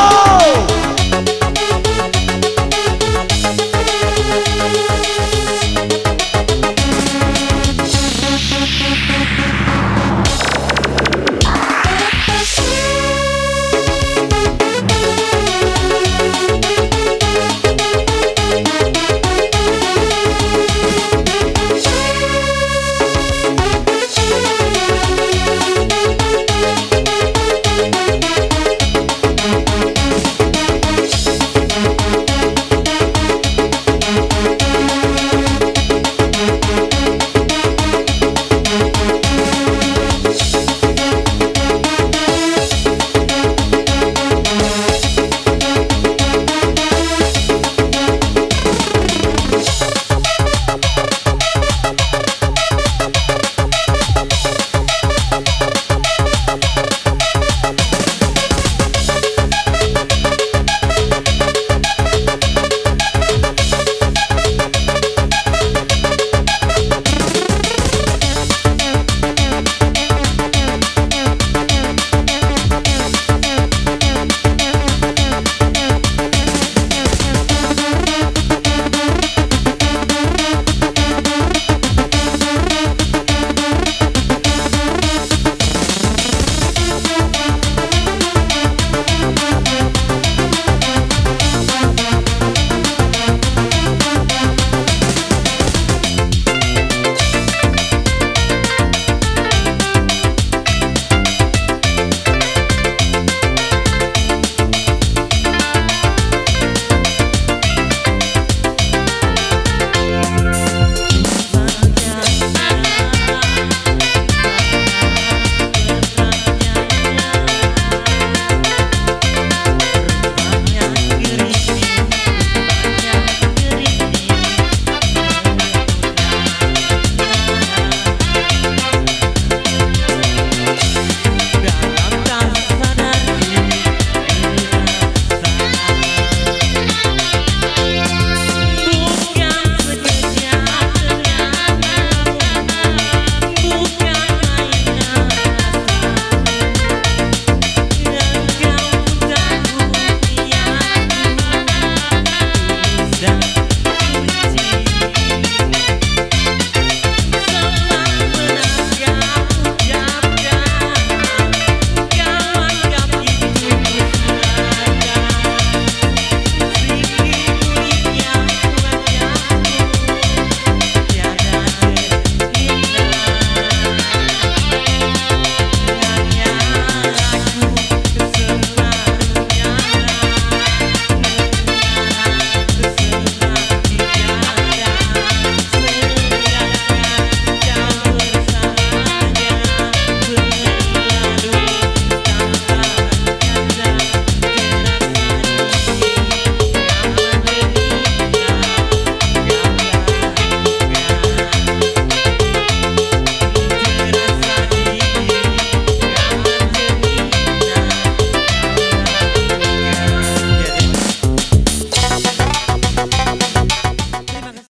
Kita